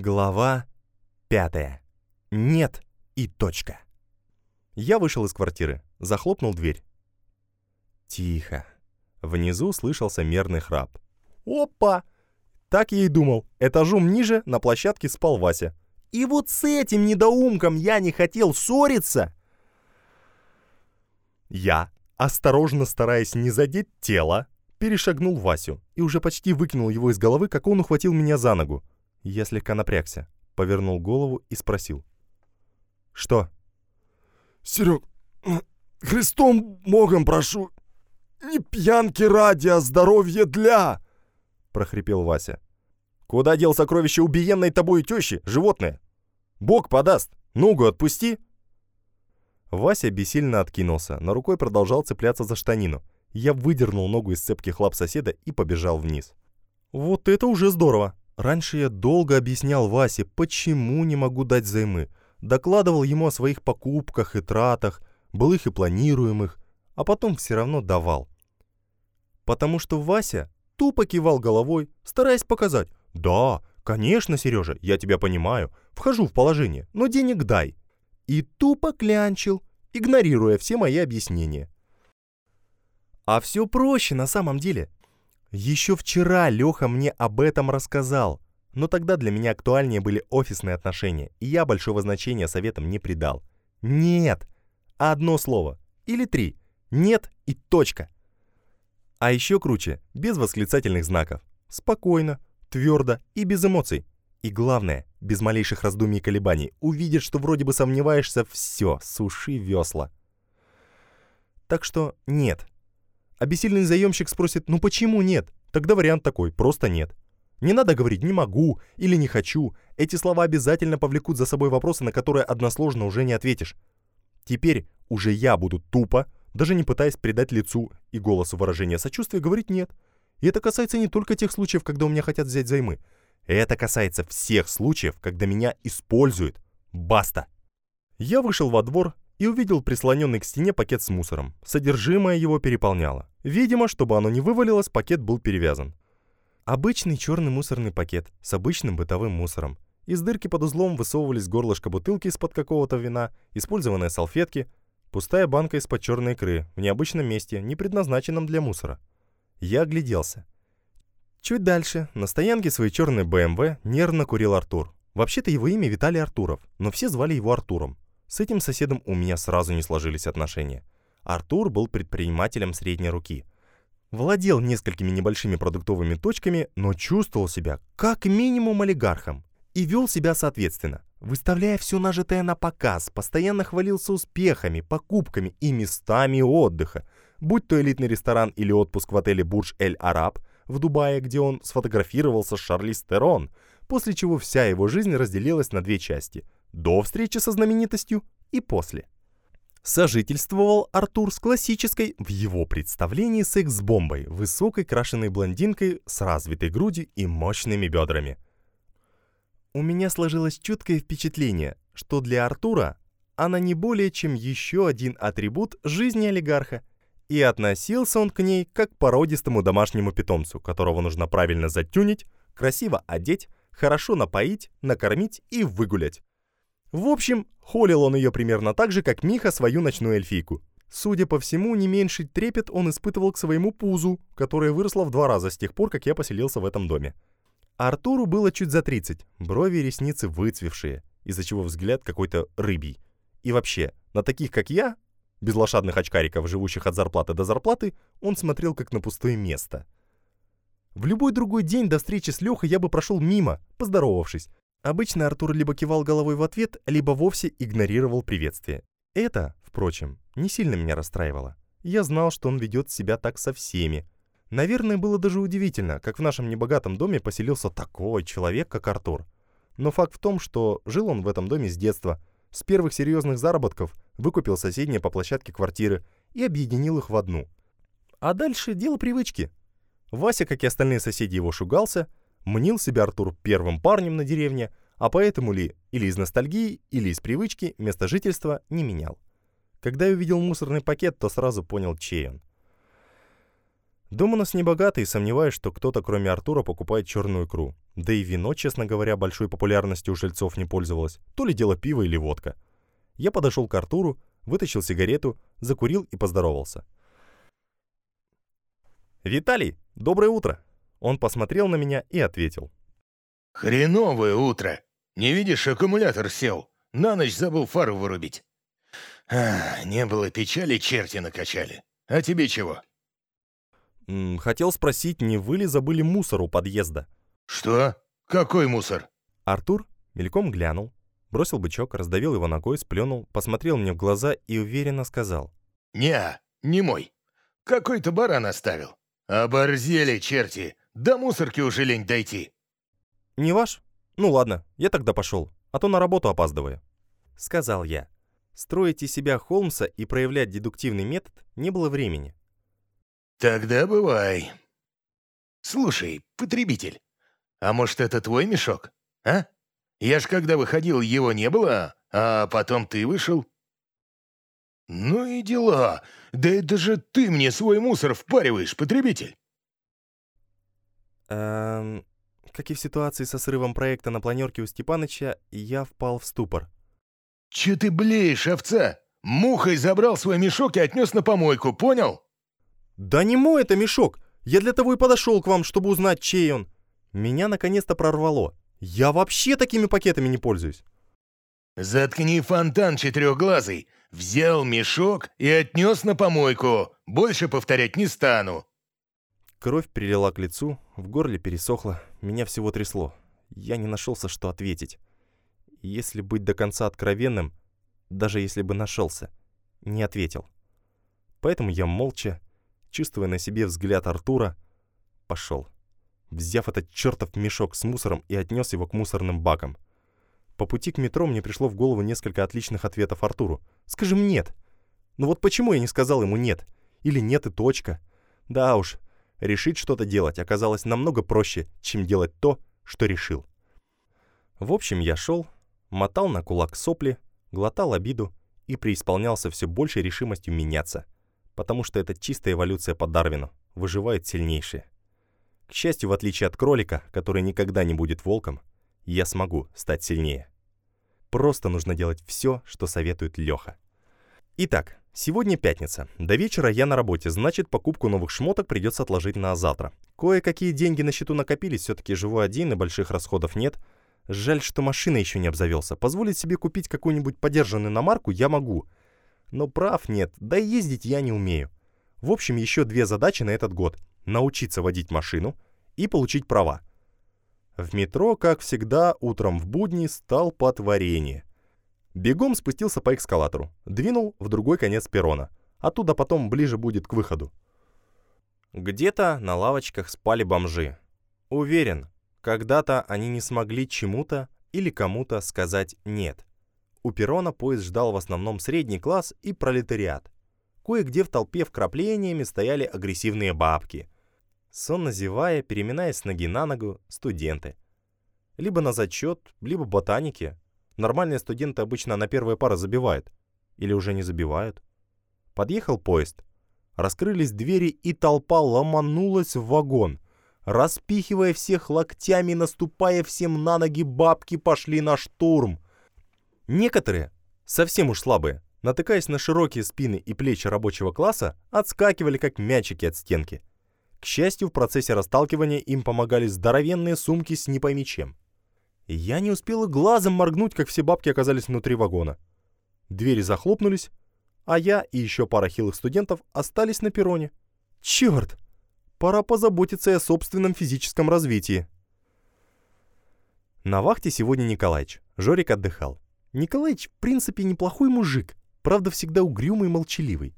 Глава пятая. Нет и точка. Я вышел из квартиры, захлопнул дверь. Тихо. Внизу слышался мерный храп. Опа! Так я и думал. Этажом ниже на площадке спал Вася. И вот с этим недоумком я не хотел ссориться. Я, осторожно стараясь не задеть тело, перешагнул Васю и уже почти выкинул его из головы, как он ухватил меня за ногу. Я слегка напрягся, повернул голову и спросил. «Что?» «Серег, Христом Богом прошу, не пьянки ради, а здоровье для!» прохрипел Вася. «Куда дел сокровище убиенной тобой тещи, животное? Бог подаст, ногу отпусти!» Вася бессильно откинулся, но рукой продолжал цепляться за штанину. Я выдернул ногу из цепких лап соседа и побежал вниз. «Вот это уже здорово!» Раньше я долго объяснял Васе, почему не могу дать займы. Докладывал ему о своих покупках и тратах, былых и планируемых, а потом все равно давал. Потому что Вася тупо кивал головой, стараясь показать «Да, конечно, Сережа, я тебя понимаю, вхожу в положение, но денег дай». И тупо клянчил, игнорируя все мои объяснения. А все проще на самом деле. Еще вчера Леха мне об этом рассказал, но тогда для меня актуальнее были офисные отношения, и я большого значения советам не придал. Нет. Одно слово. Или три. Нет и точка. А еще круче, без восклицательных знаков. Спокойно, твердо и без эмоций. И главное, без малейших раздумий и колебаний, увидит, что вроде бы сомневаешься, все, суши весла. Так что нет, Обессильный заемщик спросит, ну почему нет? Тогда вариант такой, просто нет. Не надо говорить «не могу» или «не хочу». Эти слова обязательно повлекут за собой вопросы, на которые односложно уже не ответишь. Теперь уже я буду тупо, даже не пытаясь придать лицу и голосу выражения сочувствия, говорить «нет». И это касается не только тех случаев, когда у меня хотят взять займы. Это касается всех случаев, когда меня используют. Баста! Я вышел во двор и увидел прислоненный к стене пакет с мусором. Содержимое его переполняло. Видимо, чтобы оно не вывалилось, пакет был перевязан. Обычный черный мусорный пакет с обычным бытовым мусором. Из дырки под узлом высовывались горлышко бутылки из-под какого-то вина, использованные салфетки, пустая банка из-под черной икры в необычном месте, не предназначенном для мусора. Я огляделся. Чуть дальше, на стоянке своей черной БМВ, нервно курил Артур. Вообще-то его имя Виталий Артуров, но все звали его Артуром. С этим соседом у меня сразу не сложились отношения. Артур был предпринимателем средней руки. Владел несколькими небольшими продуктовыми точками, но чувствовал себя как минимум олигархом. И вел себя соответственно. Выставляя все нажитое напоказ, постоянно хвалился успехами, покупками и местами отдыха. Будь то элитный ресторан или отпуск в отеле Бурдж-Эль-Араб в Дубае, где он сфотографировался с Шарлиз Терон, после чего вся его жизнь разделилась на две части – до встречи со знаменитостью и после. Сожительствовал Артур с классической, в его представлении, секс-бомбой, высокой крашеной блондинкой с развитой грудью и мощными бедрами. У меня сложилось чуткое впечатление, что для Артура она не более чем еще один атрибут жизни олигарха, и относился он к ней как к породистому домашнему питомцу, которого нужно правильно затюнить, красиво одеть, хорошо напоить, накормить и выгулять. В общем, холил он ее примерно так же, как Миха свою ночную эльфийку. Судя по всему, не меньший трепет он испытывал к своему пузу, которое выросло в два раза с тех пор, как я поселился в этом доме. Артуру было чуть за 30, брови и ресницы выцвевшие, из-за чего взгляд какой-то рыбий. И вообще, на таких, как я, без лошадных очкариков, живущих от зарплаты до зарплаты, он смотрел как на пустое место. В любой другой день до встречи с Лехой я бы прошел мимо, поздоровавшись, Обычно Артур либо кивал головой в ответ, либо вовсе игнорировал приветствие. Это, впрочем, не сильно меня расстраивало. Я знал, что он ведет себя так со всеми. Наверное, было даже удивительно, как в нашем небогатом доме поселился такой человек, как Артур. Но факт в том, что жил он в этом доме с детства. С первых серьезных заработков выкупил соседние по площадке квартиры и объединил их в одну. А дальше дело привычки. Вася, как и остальные соседи, его шугался, Мнил себя Артур первым парнем на деревне, а поэтому ли или из ностальгии, или из привычки место жительства не менял. Когда я увидел мусорный пакет, то сразу понял, чей он. Дом у нас не богатый, и сомневаюсь, что кто-то, кроме Артура, покупает черную икру. Да и вино, честно говоря, большой популярностью у жильцов не пользовалось. То ли дело пиво или водка. Я подошел к Артуру, вытащил сигарету, закурил и поздоровался. «Виталий, доброе утро!» Он посмотрел на меня и ответил. «Хреновое утро! Не видишь, аккумулятор сел. На ночь забыл фару вырубить. А, не было печали, черти накачали. А тебе чего?» «Хотел спросить, не вы ли забыли мусор у подъезда?» «Что? Какой мусор?» Артур мельком глянул, бросил бычок, раздавил его ногой, сплюнул, посмотрел мне в глаза и уверенно сказал. «Не, не мой. Какой-то баран оставил. Оборзели, черти. До мусорки уже лень дойти». «Не ваш? Ну ладно, я тогда пошел, а то на работу опаздываю», — сказал я. Строить из себя Холмса и проявлять дедуктивный метод не было времени. «Тогда бывай. Слушай, потребитель, а может, это твой мешок, а? Я ж когда выходил, его не было, а потом ты вышел». «Ну и дела. Да это же ты мне свой мусор впариваешь, потребитель!» Эм, как и в ситуации со срывом проекта на планерке у Степаныча, я впал в ступор. «Че ты блеешь, овца? Мухой забрал свой мешок и отнес на помойку, понял?» «Да не мой это мешок! Я для того и подошел к вам, чтобы узнать, чей он!» Меня наконец-то прорвало. Я вообще такими пакетами не пользуюсь. «Заткни фонтан четырехглазый! Взял мешок и отнес на помойку! Больше повторять не стану!» Кровь прилила к лицу, в горле пересохло, меня всего трясло. Я не нашелся, что ответить. Если быть до конца откровенным, даже если бы нашелся, не ответил. Поэтому я молча, чувствуя на себе взгляд Артура, пошел, взяв этот чертов мешок с мусором и отнес его к мусорным бакам. По пути к метро мне пришло в голову несколько отличных ответов Артуру. «Скажем нет!» Ну вот почему я не сказал ему «нет»? Или «нет» и точка? Да уж, решить что-то делать оказалось намного проще, чем делать то, что решил. В общем, я шел, мотал на кулак сопли, глотал обиду и преисполнялся все большей решимостью меняться, потому что это чистая эволюция по Дарвину, выживает сильнейшие. К счастью, в отличие от кролика, который никогда не будет волком, я смогу стать сильнее. Просто нужно делать все, что советует Леха. Итак, сегодня пятница. До вечера я на работе, значит, покупку новых шмоток придется отложить на завтра. Кое-какие деньги на счету накопились, все-таки живу один и больших расходов нет. Жаль, что машина еще не обзавелся. Позволить себе купить какую-нибудь подержанную на марку я могу. Но прав нет, да и ездить я не умею. В общем, еще две задачи на этот год. Научиться водить машину и получить права. В метро, как всегда, утром в будни стал потворение. Бегом спустился по эскалатору, двинул в другой конец перрона. Оттуда потом ближе будет к выходу. Где-то на лавочках спали бомжи. Уверен, когда-то они не смогли чему-то или кому-то сказать «нет». У перрона поезд ждал в основном средний класс и пролетариат. Кое-где в толпе вкраплениями стояли агрессивные бабки. Сонно зевая, переминаясь с ноги на ногу, студенты. Либо на зачет, либо ботаники, Нормальные студенты обычно на первые пары забивают. Или уже не забивают. Подъехал поезд. Раскрылись двери, и толпа ломанулась в вагон. Распихивая всех локтями, наступая всем на ноги, бабки пошли на штурм. Некоторые, совсем уж слабые, натыкаясь на широкие спины и плечи рабочего класса, отскакивали как мячики от стенки. К счастью, в процессе расталкивания им помогали здоровенные сумки с не пойми чем. Я не успела глазом моргнуть, как все бабки оказались внутри вагона. Двери захлопнулись, а я и еще пара хилых студентов остались на перроне. Черт! Пора позаботиться о собственном физическом развитии. На вахте сегодня Николаич. Жорик отдыхал. Николаич, в принципе, неплохой мужик, правда, всегда угрюмый и молчаливый.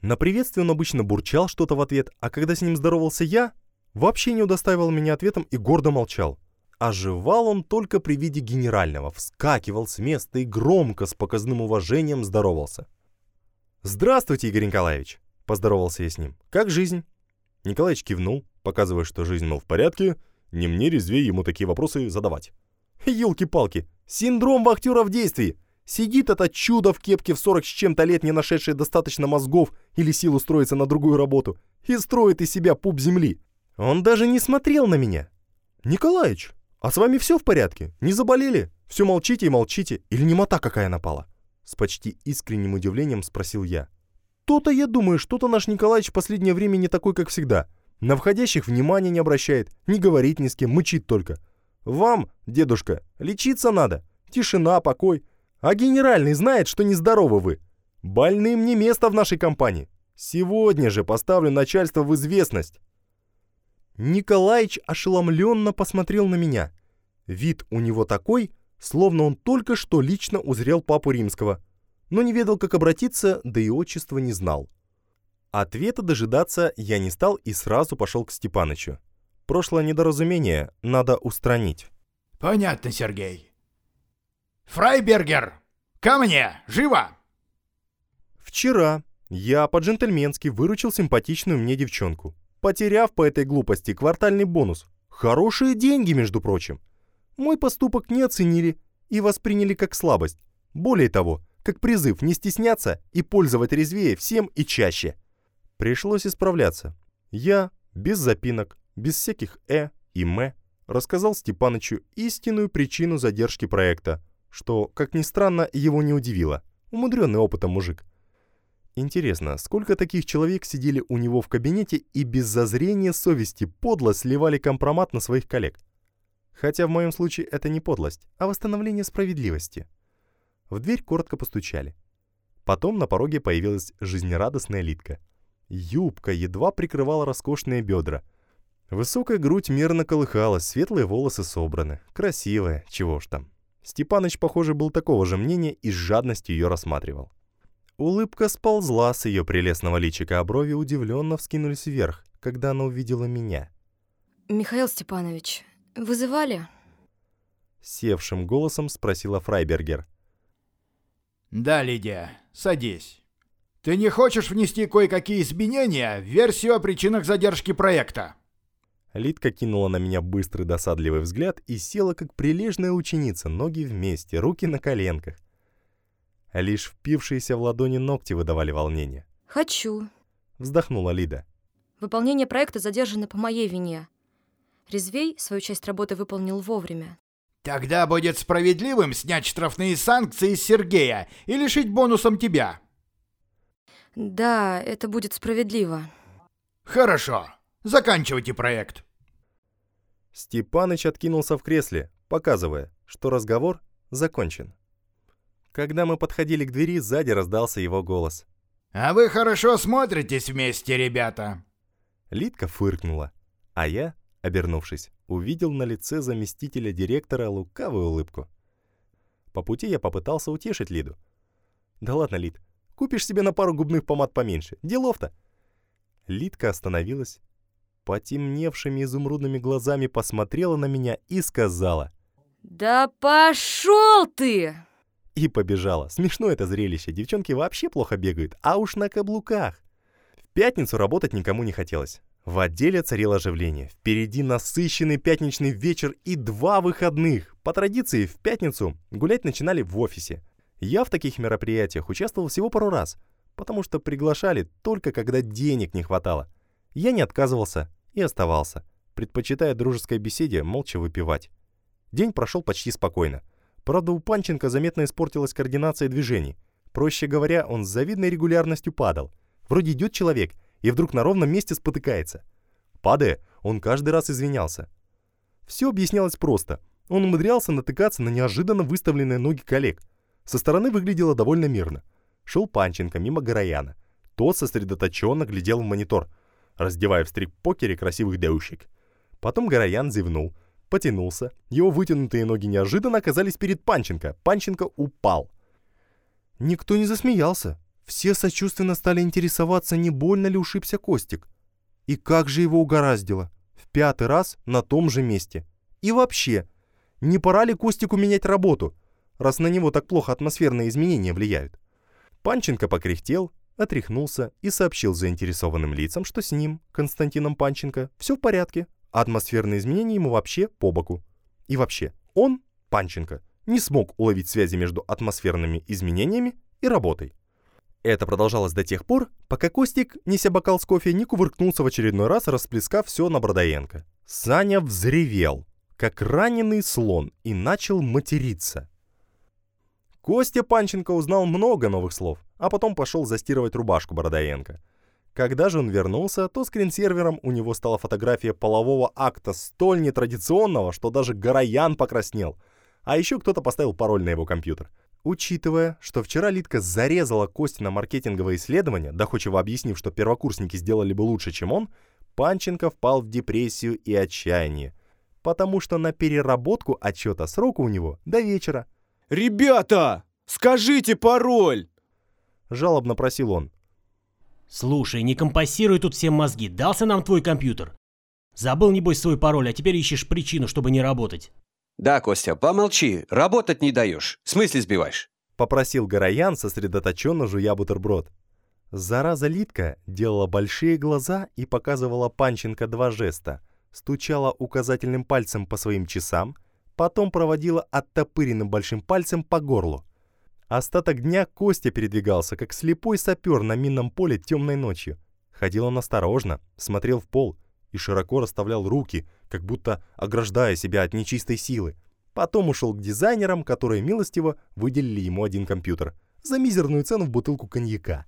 На приветствие он обычно бурчал что-то в ответ, а когда с ним здоровался я, вообще не удостаивал меня ответом и гордо молчал. Оживал он только при виде генерального, вскакивал с места и громко, с показным уважением здоровался. «Здравствуйте, Игорь Николаевич!» – поздоровался я с ним. «Как жизнь?» Николаевич кивнул, показывая, что жизнь, мол, в порядке, не мне резвее ему такие вопросы задавать. «Елки-палки! Синдром вахтера в действии! Сидит это чудо в кепке в 40 с чем-то лет, не нашедшее достаточно мозгов или сил устроиться на другую работу, и строит из себя пуп земли. Он даже не смотрел на меня. «Николаич, а с вами все в порядке? Не заболели? Все молчите и молчите? Или немота какая напала?» С почти искренним удивлением спросил я. «То-то я думаю, что-то наш Николаич в последнее время не такой, как всегда. На входящих внимания не обращает, не говорит ни с кем, мычит только. Вам, дедушка, лечиться надо. Тишина, покой. А генеральный знает, что нездоровы вы. Больным не место в нашей компании. Сегодня же поставлю начальство в известность». Николаич ошеломленно посмотрел на меня. Вид у него такой, словно он только что лично узрел папу римского, но не ведал, как обратиться, да и отчества не знал. Ответа дожидаться я не стал и сразу пошел к Степанычу. Прошлое недоразумение надо устранить. Понятно, Сергей. Фрайбергер, ко мне, живо! Вчера я по-джентльменски выручил симпатичную мне девчонку, потеряв по этой глупости квартальный бонус. Хорошие деньги, между прочим. Мой поступок не оценили и восприняли как слабость. Более того, как призыв не стесняться и пользовать резвее всем и чаще. Пришлось исправляться. Я, без запинок, без всяких «э» и «мэ», рассказал Степанычу истинную причину задержки проекта, что, как ни странно, его не удивило. Умудренный опытом мужик. Интересно, сколько таких человек сидели у него в кабинете и без зазрения совести подло сливали компромат на своих коллег? Хотя в моем случае это не подлость, а восстановление справедливости. В дверь коротко постучали. Потом на пороге появилась жизнерадостная Литка — Юбка едва прикрывала роскошные бедра. Высокая грудь мерно колыхалась, светлые волосы собраны. Красивая, чего ж там. Степаныч, похоже, был такого же мнения и с жадностью ее рассматривал. Улыбка сползла с ее прелестного личика, а брови удивленно вскинулись вверх, когда она увидела меня. «Михаил Степанович, вызывали?» Севшим голосом спросила Фрайбергер. «Да, Лидия, садись». Ты не хочешь внести кое-какие изменения в версию о причинах задержки проекта?» Лидка кинула на меня быстрый досадливый взгляд и села, как прилежная ученица, ноги вместе, руки на коленках. Лишь впившиеся в ладони ногти выдавали волнение. «Хочу», — вздохнула Лида. «Выполнение проекта задержано по моей вине. Резвей свою часть работы выполнил вовремя. Тогда будет справедливым снять штрафные санкции с Сергея и лишить бонусом тебя. Да, это будет справедливо. Хорошо. Заканчивайте проект. Степаныч откинулся в кресле, показывая, что разговор закончен. Когда мы подходили к двери, сзади раздался его голос. «А вы хорошо смотритесь вместе, ребята!» Лидка фыркнула, а я, обернувшись, увидел на лице заместителя директора лукавую улыбку. По пути я попытался утешить Лиду. «Да ладно, Лид, Купишь себе на пару губных помад поменьше. Делов-то!» Лидка остановилась, потемневшими изумрудными глазами посмотрела на меня и сказала. «Да пошел ты!» И побежала. Смешно это зрелище. Девчонки вообще плохо бегают, а уж на каблуках. В пятницу работать никому не хотелось. В отделе царило оживление. Впереди насыщенный пятничный вечер и два выходных. По традиции, в пятницу гулять начинали в офисе. Я в таких мероприятиях участвовал всего пару раз, потому что приглашали только когда денег не хватало. Я не отказывался и оставался, предпочитая дружеской беседе молча выпивать. День прошел почти спокойно. Правда, у Панченко заметно испортилась координация движений. Проще говоря, он с завидной регулярностью падал. Вроде идет человек, и вдруг на ровном месте спотыкается. Падая, он каждый раз извинялся. Все объяснялось просто. Он умудрялся натыкаться на неожиданно выставленные ноги коллег – со стороны выглядело довольно мирно. Шел Панченко мимо Горояна. Тот сосредоточенно глядел в монитор, раздевая в стрик-покере красивых девушек. Потом Гороян зевнул, потянулся. Его вытянутые ноги неожиданно оказались перед Панченко. Панченко упал. Никто не засмеялся. Все сочувственно стали интересоваться, не больно ли ушибся Костик. И как же его угораздило? В пятый раз на том же месте. И вообще, не пора ли Костику менять работу? раз на него так плохо атмосферные изменения влияют. Панченко покряхтел, отряхнулся и сообщил заинтересованным лицам, что с ним, Константином Панченко, все в порядке, атмосферные изменения ему вообще по боку. И вообще, он, Панченко, не смог уловить связи между атмосферными изменениями и работой. Это продолжалось до тех пор, пока Костик, неся бокал с кофе, не кувыркнулся в очередной раз, расплескав все на Бродоенко. Саня взревел, как раненый слон, и начал материться. Костя Панченко узнал много новых слов, а потом пошел застирывать рубашку Бородоенко. Когда же он вернулся, то скринсервером у него стала фотография полового акта столь нетрадиционного, что даже Гороян покраснел. А еще кто-то поставил пароль на его компьютер. Учитывая, что вчера Литка зарезала Кости на маркетинговое исследование, доходчиво объяснив, что первокурсники сделали бы лучше, чем он, Панченко впал в депрессию и отчаяние. Потому что на переработку отчета срока у него до вечера. «Ребята, скажите пароль!» Жалобно просил он. Слушай, не компассируй тут всем мозги. Дался нам твой компьютер. Забыл, небось, свой пароль, а теперь ищешь причину, чтобы не работать. Да, Костя, помолчи. Работать не даешь. В смысле сбиваешь? Попросил Гороян, сосредоточенно жуя бутерброд. Зараза Литка делала большие глаза и показывала Панченко два жеста. Стучала указательным пальцем по своим часам, потом проводила оттопыренным большим пальцем по горлу. Остаток дня Костя передвигался, как слепой сапер на минном поле темной ночью. Ходил он осторожно, смотрел в пол и широко расставлял руки, как будто ограждая себя от нечистой силы. Потом ушел к дизайнерам, которые милостиво выделили ему один компьютер за мизерную цену в бутылку коньяка.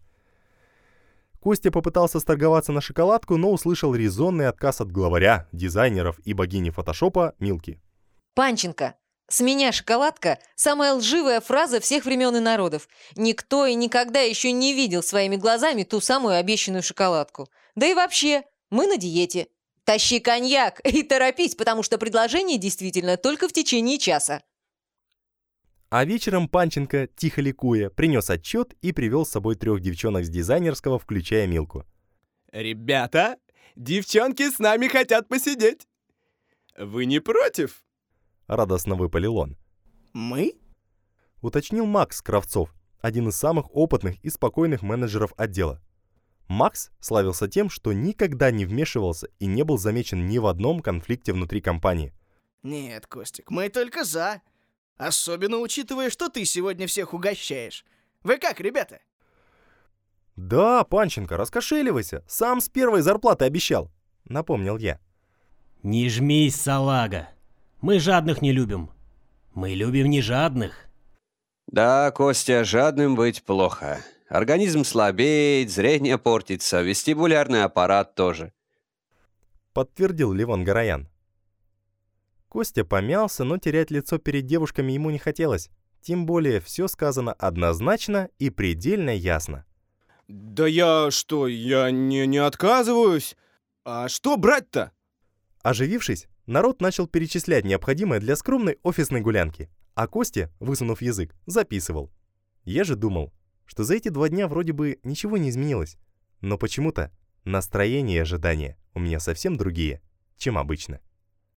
Костя попытался сторговаться на шоколадку, но услышал резонный отказ от главаря, дизайнеров и богини фотошопа Милки. Панченко, с меня шоколадка – самая лживая фраза всех времен и народов. Никто и никогда еще не видел своими глазами ту самую обещанную шоколадку. Да и вообще, мы на диете. Тащи коньяк и торопись, потому что предложение действительно только в течение часа. А вечером Панченко, тихо ликуя, принес отчет и привел с собой трех девчонок с дизайнерского, включая Милку. «Ребята, девчонки с нами хотят посидеть. Вы не против?» — радостно выпалил он. «Мы?» — уточнил Макс Кравцов, один из самых опытных и спокойных менеджеров отдела. Макс славился тем, что никогда не вмешивался и не был замечен ни в одном конфликте внутри компании. «Нет, Костик, мы только за. Особенно учитывая, что ты сегодня всех угощаешь. Вы как, ребята?» «Да, Панченко, раскошеливайся. Сам с первой зарплаты обещал», — напомнил я. «Не жмись, салага. Мы жадных не любим. Мы любим не жадных. Да, Костя, жадным быть плохо. Организм слабеет, зрение портится, вестибулярный аппарат тоже. Подтвердил Левон Гороян. Костя помялся, но терять лицо перед девушками ему не хотелось. Тем более все сказано однозначно и предельно ясно. «Да я что, я не, не отказываюсь. А что брать-то?» Оживившись, народ начал перечислять необходимое для скромной офисной гулянки, а Костя, высунув язык, записывал. Я же думал, что за эти два дня вроде бы ничего не изменилось, но почему-то настроение и ожидания у меня совсем другие, чем обычно.